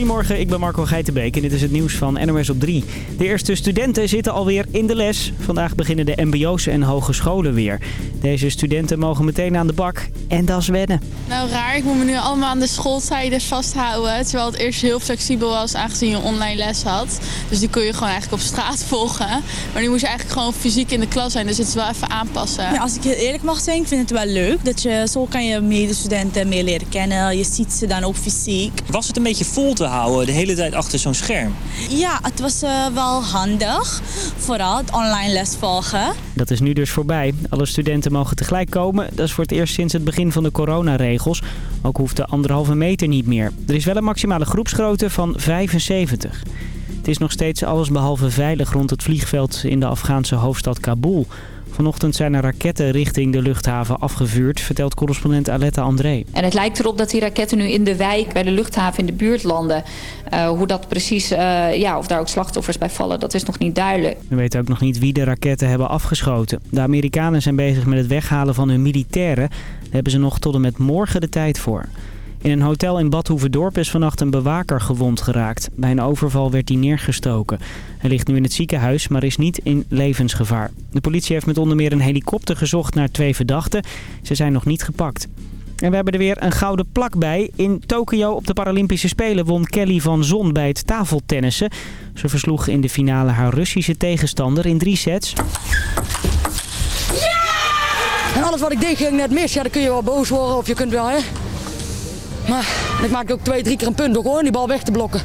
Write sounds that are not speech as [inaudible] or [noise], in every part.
Goedemorgen, ik ben Marco Geitenbeek en dit is het nieuws van NOS op 3. De eerste studenten zitten alweer in de les. Vandaag beginnen de mbo's en hogescholen weer. Deze studenten mogen meteen aan de bak en dat is wennen. Nou raar, ik moet me nu allemaal aan de schooltijden vasthouden. Terwijl het eerst heel flexibel was aangezien je online les had. Dus die kun je gewoon eigenlijk op straat [laughs] volgen. Maar nu moet je eigenlijk gewoon fysiek in de klas zijn. Dus het is wel even aanpassen. Ja, als ik heel eerlijk mag zijn, ik vind het wel leuk. Dat je, zo kan je medestudenten meer leren kennen. Je ziet ze dan ook fysiek. Was het een beetje vol te houden de hele tijd achter zo'n scherm? Ja, het was eh, wel handig. Vooral het online les volgen. Dat is nu dus voorbij. Alle studenten mogen tegelijk komen. Dat is voor het eerst sinds het begin van de coronaregels. Ook hoeft de anderhalve meter niet meer. Er is wel een maximale groepsgrootte van 75. Het is nog steeds allesbehalve veilig rond het vliegveld in de Afghaanse hoofdstad Kabul. Vanochtend zijn er raketten richting de luchthaven afgevuurd, vertelt correspondent Aletta André. En het lijkt erop dat die raketten nu in de wijk bij de luchthaven in de buurt landen. Uh, hoe dat precies, uh, ja, of daar ook slachtoffers bij vallen, dat is nog niet duidelijk. We weten ook nog niet wie de raketten hebben afgeschoten. De Amerikanen zijn bezig met het weghalen van hun militairen. Daar hebben ze nog tot en met morgen de tijd voor. In een hotel in Badhoevedorp is vannacht een bewaker gewond geraakt. Bij een overval werd hij neergestoken. Hij ligt nu in het ziekenhuis, maar is niet in levensgevaar. De politie heeft met onder meer een helikopter gezocht naar twee verdachten. Ze zijn nog niet gepakt. En we hebben er weer een gouden plak bij. In Tokio op de Paralympische Spelen won Kelly van Zon bij het tafeltennissen. Ze versloeg in de finale haar Russische tegenstander in drie sets. Ja! En alles wat ik deed ging net mis. Ja, dan kun je wel boos worden of je kunt wel, hè. Maar ik maakte ook twee, drie keer een punt door gewoon die bal weg te blokken.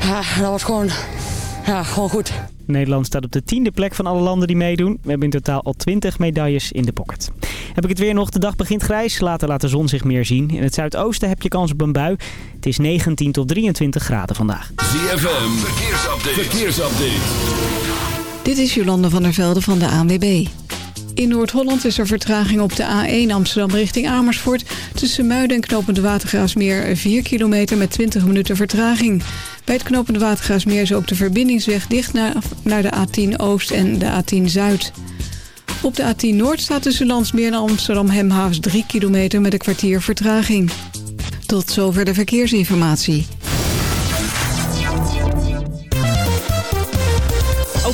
Ja, dat was gewoon, ja, gewoon goed. Nederland staat op de tiende plek van alle landen die meedoen. We hebben in totaal al 20 medailles in de pocket. Heb ik het weer nog? De dag begint grijs. Later laat de zon zich meer zien. In het zuidoosten heb je kans op een bui. Het is 19 tot 23 graden vandaag. ZFM, verkeersupdate. verkeersupdate. Dit is Jolande van der Velde van de ANWB. In Noord-Holland is er vertraging op de A1 Amsterdam richting Amersfoort. Tussen Muiden en Knopende Watergraafsmeer 4 kilometer met 20 minuten vertraging. Bij het Knopende Watergraafsmeer is ook de verbindingsweg dicht naar, naar de A10 Oost en de A10 Zuid. Op de A10 Noord staat tussen Landsmeer en Amsterdam-Hemhavens 3 kilometer met een kwartier vertraging. Tot zover de verkeersinformatie.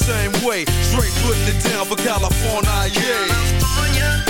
same way. Straight putting it down for California, yeah. California.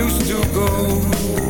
used to go.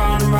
round and round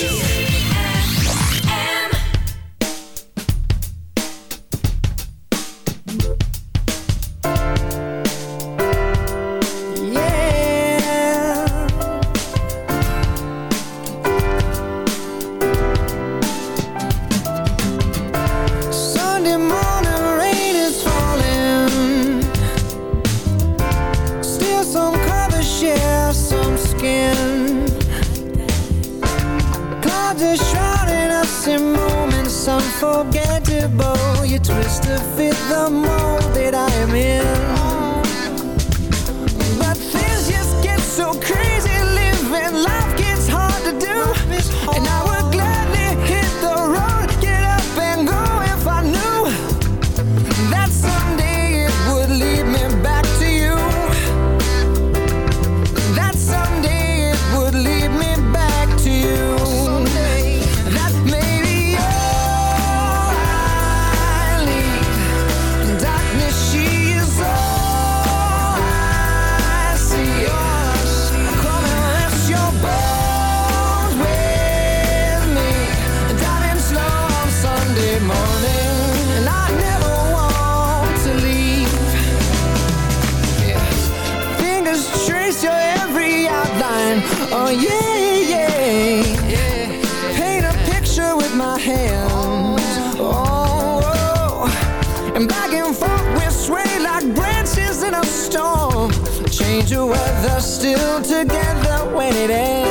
still together when it ends.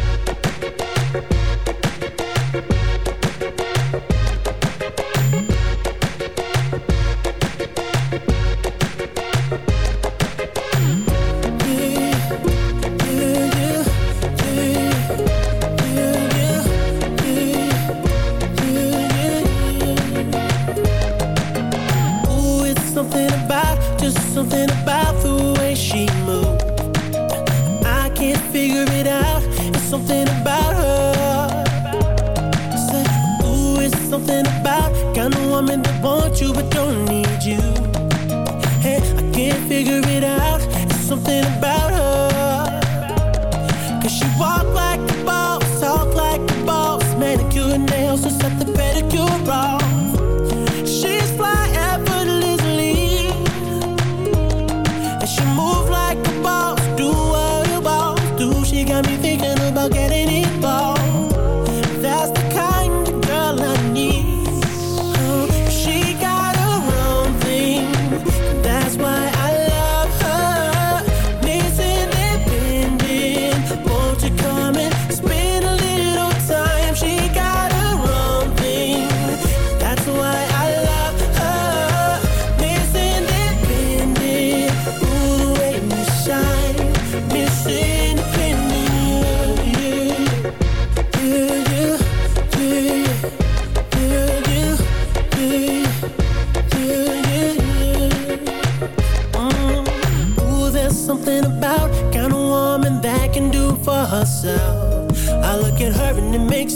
got me thinking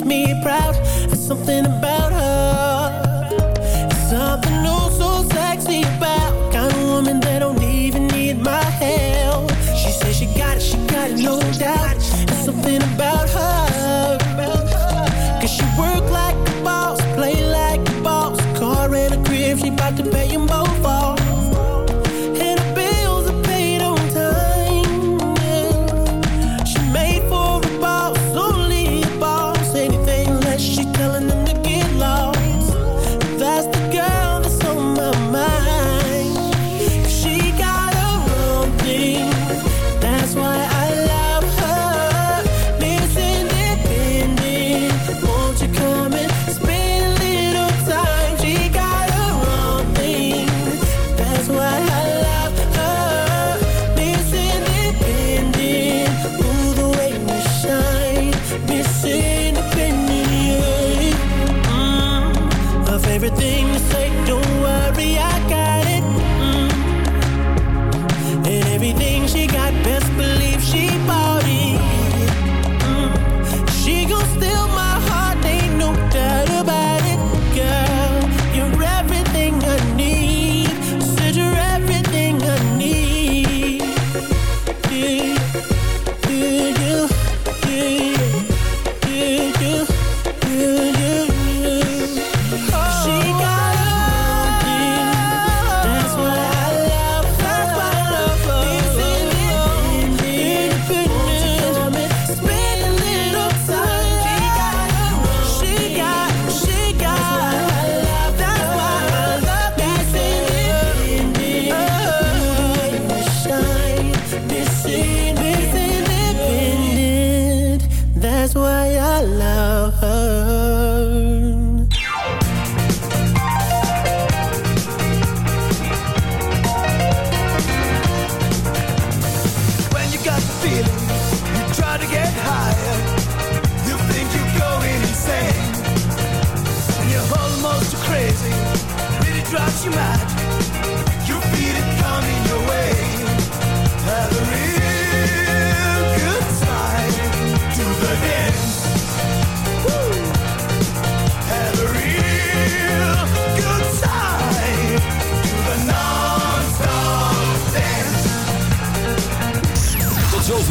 me proud. There's something about everything to say. Don't worry, I got it. Mm. And everything she got, best believe.